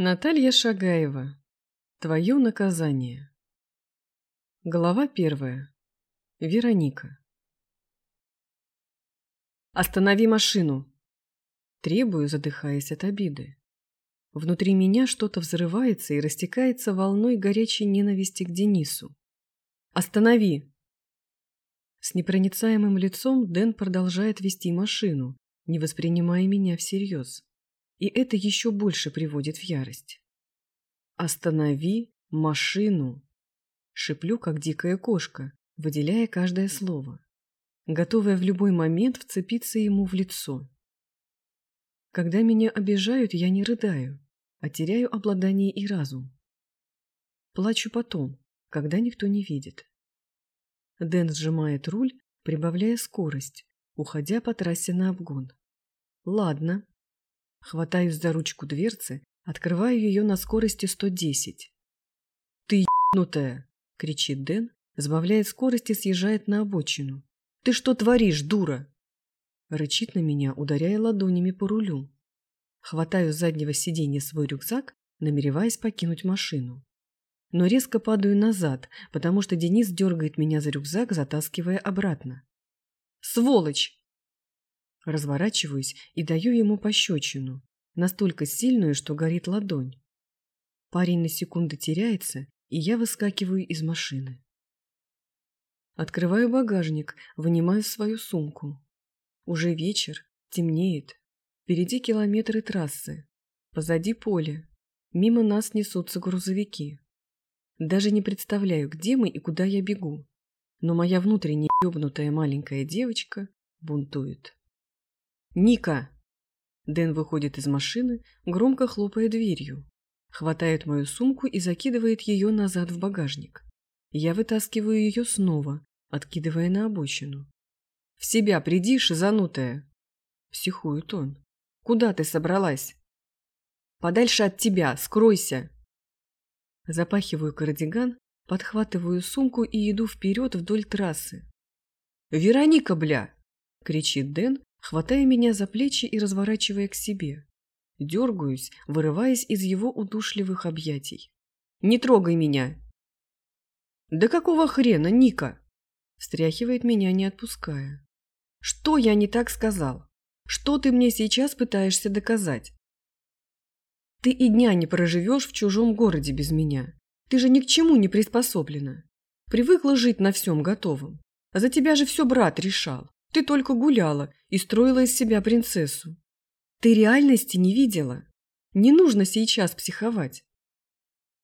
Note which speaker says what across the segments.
Speaker 1: Наталья Шагаева. Твое наказание. Глава первая. Вероника. «Останови машину!» Требую, задыхаясь от обиды. Внутри меня что-то взрывается и растекается волной горячей ненависти к Денису. «Останови!» С непроницаемым лицом Дэн продолжает вести машину, не воспринимая меня всерьез и это еще больше приводит в ярость. «Останови машину!» Шиплю, как дикая кошка, выделяя каждое слово, готовая в любой момент вцепиться ему в лицо. Когда меня обижают, я не рыдаю, а теряю обладание и разум. Плачу потом, когда никто не видит. Дэн сжимает руль, прибавляя скорость, уходя по трассе на обгон. Ладно, Хватаюсь за ручку дверцы, открываю ее на скорости 110. «Ты ебнутая!» — кричит Дэн, сбавляет скорость и съезжает на обочину. «Ты что творишь, дура?» Рычит на меня, ударяя ладонями по рулю. Хватаю с заднего сиденья свой рюкзак, намереваясь покинуть машину. Но резко падаю назад, потому что Денис дергает меня за рюкзак, затаскивая обратно. «Сволочь!» Разворачиваюсь и даю ему пощечину, настолько сильную, что горит ладонь. Парень на секунду теряется, и я выскакиваю из машины. Открываю багажник, вынимаю свою сумку. Уже вечер, темнеет. Впереди километры трассы. Позади поле. Мимо нас несутся грузовики. Даже не представляю, где мы и куда я бегу. Но моя внутренне ебнутая маленькая девочка бунтует. «Ника!» Дэн выходит из машины, громко хлопая дверью. Хватает мою сумку и закидывает ее назад в багажник. Я вытаскиваю ее снова, откидывая на обочину. «В себя приди, шизанутая!» Психует он. «Куда ты собралась?» «Подальше от тебя! Скройся!» Запахиваю кардиган, подхватываю сумку и иду вперед вдоль трассы. «Вероника, бля!» — кричит Дэн, хватая меня за плечи и разворачивая к себе. Дергаюсь, вырываясь из его удушливых объятий. «Не трогай меня!» «Да какого хрена, Ника?» Встряхивает меня, не отпуская. «Что я не так сказал? Что ты мне сейчас пытаешься доказать?» «Ты и дня не проживешь в чужом городе без меня. Ты же ни к чему не приспособлена. Привыкла жить на всем готовом. За тебя же все брат решал. Ты только гуляла и строила из себя принцессу. Ты реальности не видела. Не нужно сейчас психовать.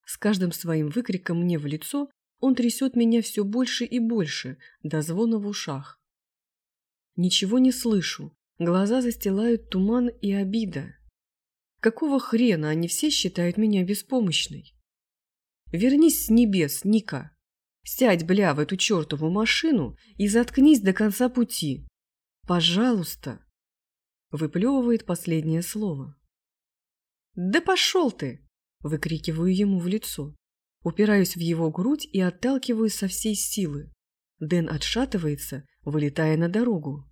Speaker 1: С каждым своим выкриком мне в лицо он трясет меня все больше и больше, до звона в ушах. Ничего не слышу, глаза застилают туман и обида. Какого хрена они все считают меня беспомощной? Вернись с небес, Ника. Сядь, бля, в эту чертову машину и заткнись до конца пути. Пожалуйста. Выплевывает последнее слово. Да пошел ты! Выкрикиваю ему в лицо. Упираюсь в его грудь и отталкиваю со всей силы. Дэн отшатывается, вылетая на дорогу.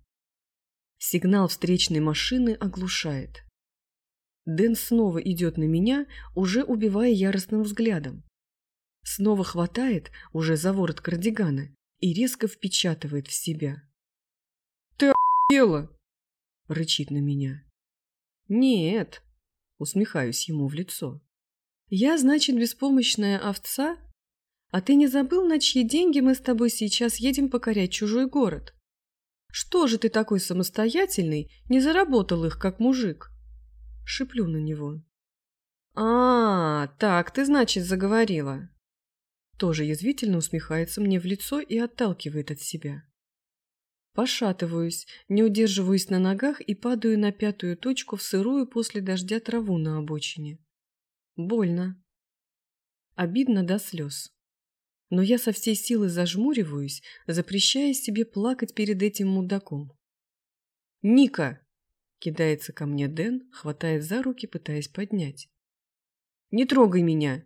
Speaker 1: Сигнал встречной машины оглушает. Дэн снова идет на меня, уже убивая яростным взглядом. Снова хватает уже за ворот кардигана и резко впечатывает в себя. «Ты охуела!» — рычит на меня. «Нет!» — усмехаюсь ему в лицо. «Я, значит, беспомощная овца? А ты не забыл, на чьи деньги мы с тобой сейчас едем покорять чужой город? Что же ты такой самостоятельный, не заработал их, как мужик?» Шиплю на него. «А, так ты, значит, заговорила тоже язвительно усмехается мне в лицо и отталкивает от себя. Пошатываюсь, не удерживаюсь на ногах и падаю на пятую точку в сырую после дождя траву на обочине. Больно. Обидно до слез. Но я со всей силы зажмуриваюсь, запрещая себе плакать перед этим мудаком. «Ника!» — кидается ко мне Дэн, хватает за руки, пытаясь поднять. «Не трогай меня!»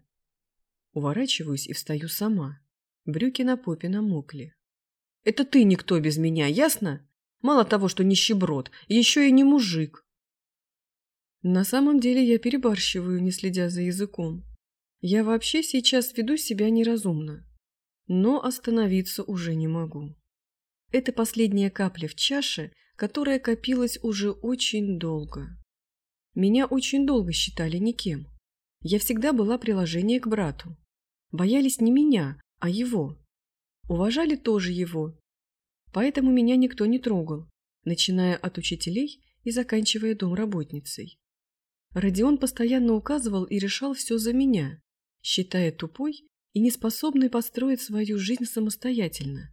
Speaker 1: Уворачиваюсь и встаю сама. Брюки на попе намокли. «Это ты никто без меня, ясно? Мало того, что нищеброд, еще и не мужик». На самом деле я перебарщиваю, не следя за языком. Я вообще сейчас веду себя неразумно, но остановиться уже не могу. Это последняя капля в чаше, которая копилась уже очень долго. Меня очень долго считали никем. Я всегда была приложение к брату. Боялись не меня, а его. Уважали тоже его. Поэтому меня никто не трогал, начиная от учителей и заканчивая домработницей. Родион постоянно указывал и решал все за меня, считая тупой и неспособной построить свою жизнь самостоятельно.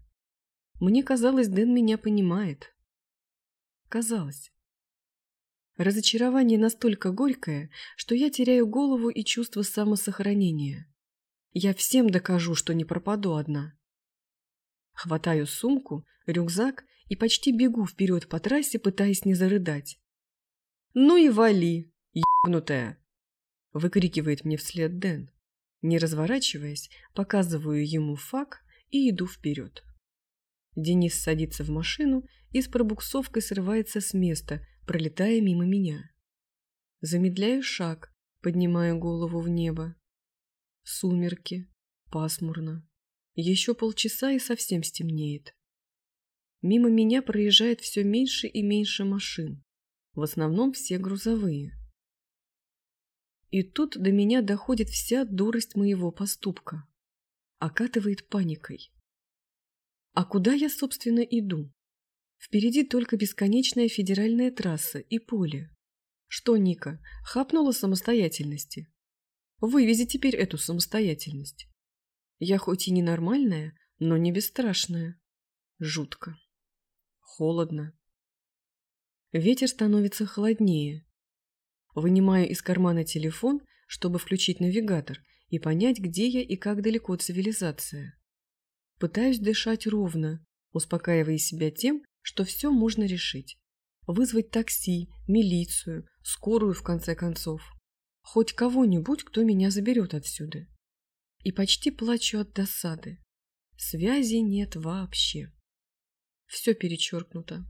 Speaker 1: Мне казалось, Дэн меня понимает. Казалось. Разочарование настолько горькое, что я теряю голову и чувство самосохранения. Я всем докажу, что не пропаду одна. Хватаю сумку, рюкзак и почти бегу вперед по трассе, пытаясь не зарыдать. «Ну и вали, ебнутая!» — выкрикивает мне вслед Дэн. Не разворачиваясь, показываю ему фак и иду вперед. Денис садится в машину и с пробуксовкой срывается с места, пролетая мимо меня. Замедляю шаг, поднимая голову в небо. Сумерки, пасмурно. Еще полчаса и совсем стемнеет. Мимо меня проезжает все меньше и меньше машин, в основном все грузовые. И тут до меня доходит вся дурость моего поступка. Окатывает паникой. А куда я, собственно, иду? Впереди только бесконечная федеральная трасса и поле. Что, Ника, хапнула самостоятельности? Вывези теперь эту самостоятельность. Я хоть и ненормальная, но не бесстрашная. Жутко. Холодно. Ветер становится холоднее. Вынимаю из кармана телефон, чтобы включить навигатор и понять, где я и как далеко цивилизация. Пытаюсь дышать ровно, успокаивая себя тем, что все можно решить. Вызвать такси, милицию, скорую в конце концов. Хоть кого-нибудь, кто меня заберет отсюда и почти плачу от досады. Связи нет вообще. Все перечеркнуто.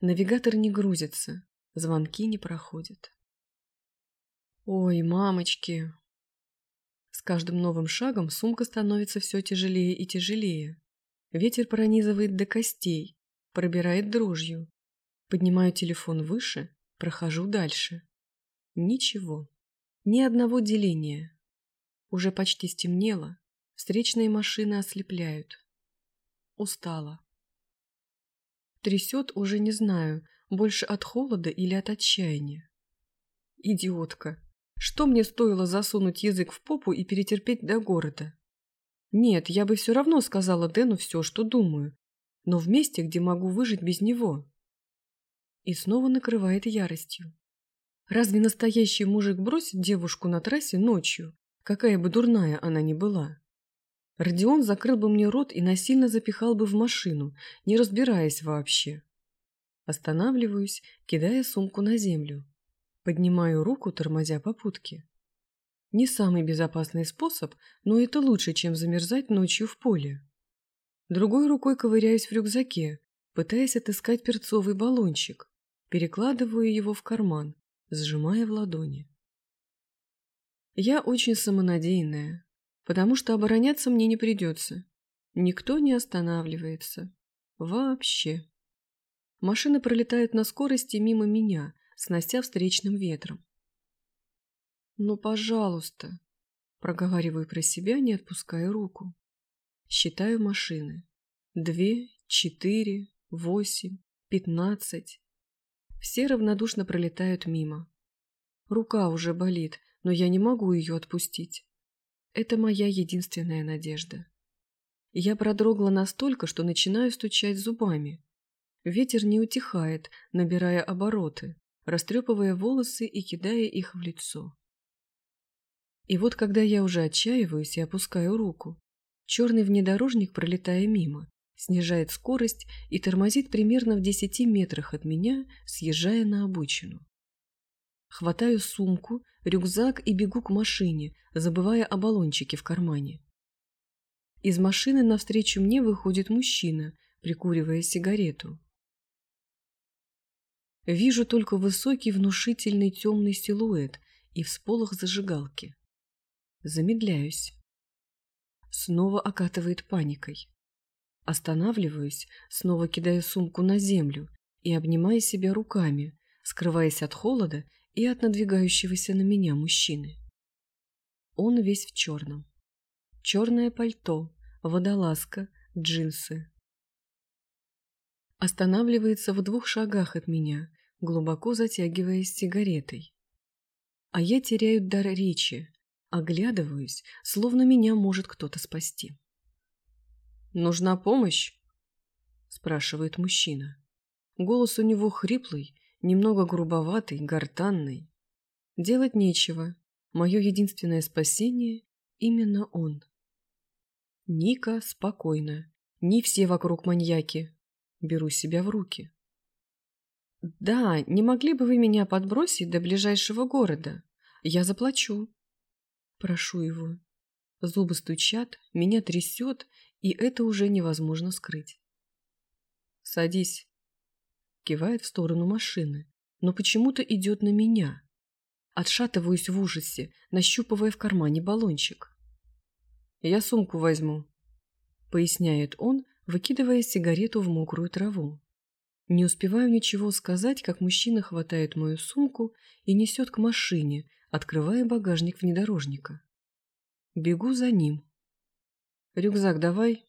Speaker 1: Навигатор не грузится, звонки не проходят. Ой, мамочки! С каждым новым шагом сумка становится все тяжелее и тяжелее. Ветер пронизывает до костей, пробирает дрожью. Поднимаю телефон выше, прохожу дальше. Ничего. Ни одного деления. Уже почти стемнело, встречные машины ослепляют. Устала. Трясет уже не знаю, больше от холода или от отчаяния. Идиотка. Что мне стоило засунуть язык в попу и перетерпеть до города? Нет, я бы все равно сказала Дэну все, что думаю, но в месте, где могу выжить без него. И снова накрывает яростью. Разве настоящий мужик бросит девушку на трассе ночью, какая бы дурная она ни была. Родион закрыл бы мне рот и насильно запихал бы в машину, не разбираясь вообще. Останавливаюсь, кидая сумку на землю. Поднимаю руку, тормозя попутки. Не самый безопасный способ, но это лучше, чем замерзать ночью в поле. Другой рукой ковыряюсь в рюкзаке, пытаясь отыскать перцовый баллончик. Перекладываю его в карман, сжимая в ладони. Я очень самонадеянная, потому что обороняться мне не придется. Никто не останавливается. Вообще. Машины пролетают на скорости мимо меня, снося встречным ветром. «Ну, пожалуйста», — проговариваю про себя, не отпуская руку. Считаю машины. Две, четыре, восемь, пятнадцать. Все равнодушно пролетают мимо. Рука уже болит, но я не могу ее отпустить. Это моя единственная надежда. Я продрогла настолько, что начинаю стучать зубами. Ветер не утихает, набирая обороты, растрепывая волосы и кидая их в лицо. И вот когда я уже отчаиваюсь и опускаю руку, черный внедорожник, пролетая мимо, снижает скорость и тормозит примерно в десяти метрах от меня, съезжая на обочину. Хватаю сумку, рюкзак и бегу к машине, забывая о баллончике в кармане. Из машины навстречу мне выходит мужчина, прикуривая сигарету. Вижу только высокий внушительный темный силуэт и всполох зажигалки. Замедляюсь. Снова окатывает паникой. Останавливаюсь, снова кидая сумку на землю и обнимая себя руками, скрываясь от холода и от надвигающегося на меня мужчины. Он весь в черном. Черное пальто, водолазка, джинсы. Останавливается в двух шагах от меня, глубоко затягиваясь сигаретой. А я теряю дар речи, оглядываюсь, словно меня может кто-то спасти. «Нужна помощь?» – спрашивает мужчина. Голос у него хриплый, немного грубоватый, гортанный. Делать нечего. Мое единственное спасение – именно он. Ника спокойно. Не все вокруг маньяки. Беру себя в руки. «Да, не могли бы вы меня подбросить до ближайшего города? Я заплачу». Прошу его. Зубы стучат, меня трясет, и это уже невозможно скрыть. «Садись», — кивает в сторону машины, но почему-то идет на меня. Отшатываюсь в ужасе, нащупывая в кармане баллончик. «Я сумку возьму», — поясняет он, выкидывая сигарету в мокрую траву. Не успеваю ничего сказать, как мужчина хватает мою сумку и несет к машине, открывая багажник внедорожника. Бегу за ним. «Рюкзак давай».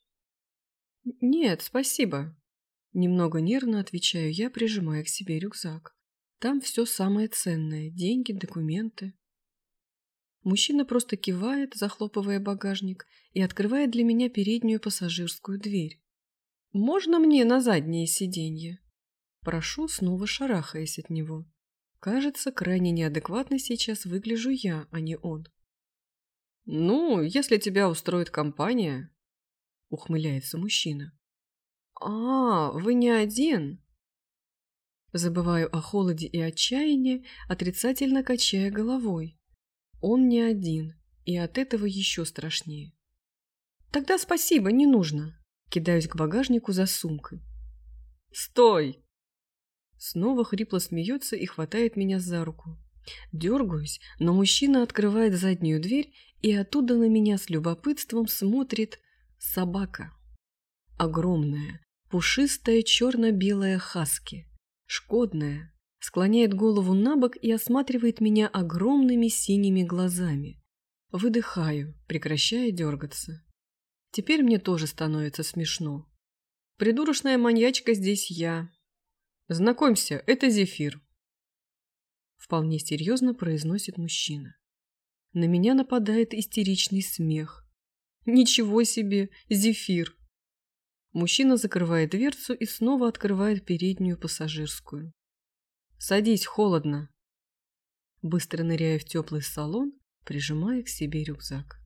Speaker 1: «Нет, спасибо». Немного нервно отвечаю я, прижимая к себе рюкзак. Там все самое ценное – деньги, документы. Мужчина просто кивает, захлопывая багажник, и открывает для меня переднюю пассажирскую дверь. «Можно мне на заднее сиденье?» Прошу, снова шарахаясь от него. Кажется, крайне неадекватно сейчас выгляжу я, а не он. «Ну, если тебя устроит компания», — ухмыляется мужчина. «А, вы не один?» Забываю о холоде и отчаянии, отрицательно качая головой. Он не один, и от этого еще страшнее. «Тогда спасибо, не нужно», — кидаюсь к багажнику за сумкой. «Стой!» Снова хрипло смеется и хватает меня за руку. Дергаюсь, но мужчина открывает заднюю дверь, и оттуда на меня с любопытством смотрит собака. Огромная, пушистая черно-белая хаски, шкодная, склоняет голову на бок и осматривает меня огромными синими глазами. Выдыхаю, прекращая дергаться. Теперь мне тоже становится смешно. Придурочная маньячка здесь я, Знакомься, это Зефир. Вполне серьезно произносит мужчина. На меня нападает истеричный смех. Ничего себе, Зефир. Мужчина закрывает дверцу и снова открывает переднюю пассажирскую. Садись, холодно. Быстро ныряя в теплый салон, прижимая к себе рюкзак.